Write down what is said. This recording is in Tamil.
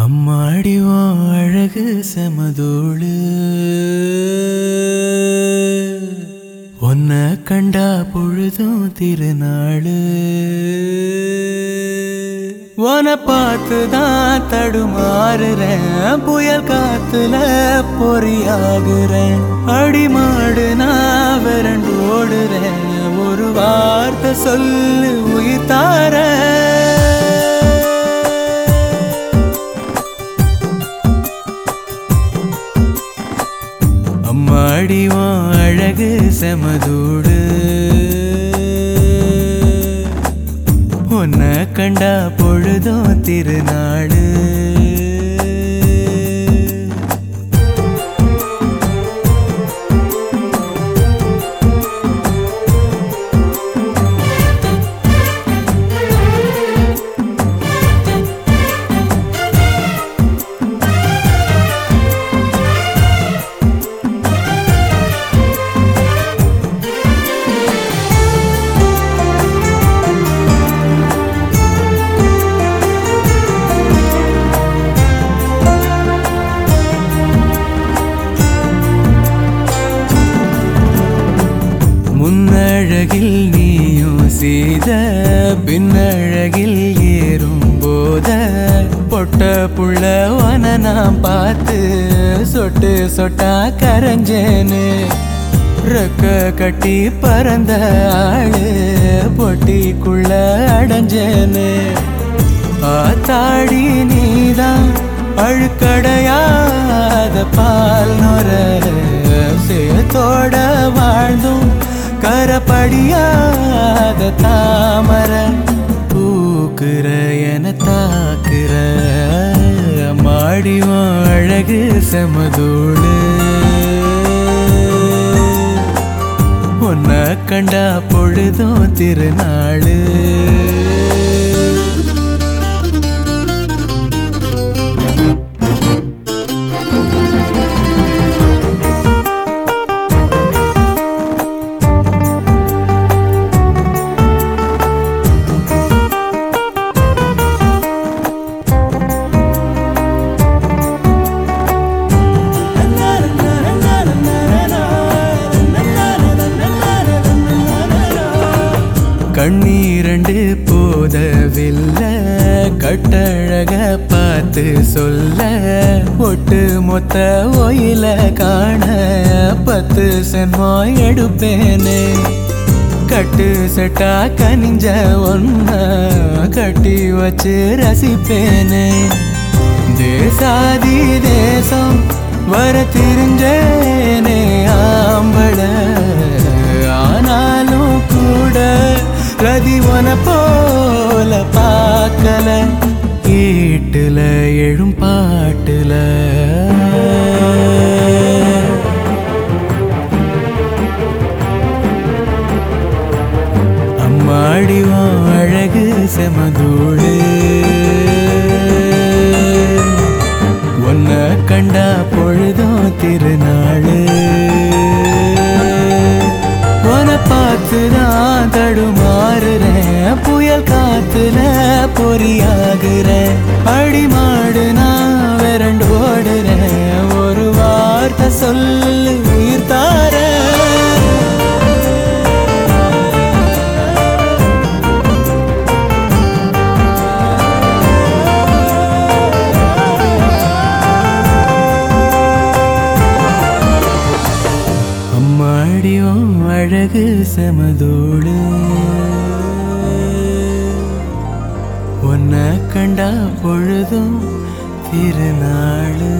அம்மாடி அழகு செமதோளு. ஒன்ன கண்டா பொழுதும் திருநாளு. உன பார்த்து தான் தடுமாறுறேன் புயல் காத்துல பொறியாகுறேன். அடிமாடு நான் விரண்டு ஓடுறேன் ஒரு வார்த்தை சொல்லு உயிர் தாரேன். அம்மாடி அழகு செமதூடு. உன்னை கண்டா பொழுதும் திருநாடு முன்னழகில் நீயும் செய்த பின்னழகில் ஏறும் போத. பொட்ட புள்ளவன நான் பார்த்து சொட்டு சொட்டா கரைஞ்சேன்னு ரெக்க கட்டி பறந்த ஆளு பொட்டிக்குள்ள அடைஞ்சேன்னு ஆத்தாடி நீதான் அழுக்கடையாத பால் படியாத தாமர பூக்குற என தாக்குற மாடிவன் அழகு செமதூளு உன்னை கண்டா பொழுதும் திருநாள். கண்ணீரண்டு போதவில்லை கட்டழக பார்த்து சொல்ல ஒட்டு மொத்த ஒயில காண பத்து சென்மோ எடுப்பேனே. கட்டு செட்டா கனிஞ்ச ஒன்ன கட்டி வச்சு ரசிப்பேனே. தேசாதி தேசம் வர தெரிஞ்சேனே பார்க்கல கேட்டுல எழும் பாட்டுல. அம்மாடி அழகு செமதூடு. ஒன்ன கண்டா பொழுதும் திருநாளு. உன பார்த்து தடுமாறுறேன். புயல் காத்துல பொறியாகிற அடிமாடு நான் விரண்டு ஓடுறேன் ஒரு வார்த்தை சொல்லு உயிர் தாரேன் அம்மாடியும் அழகு செமதோடு. உன்னை கண்டா பொழுதும் திருநாளு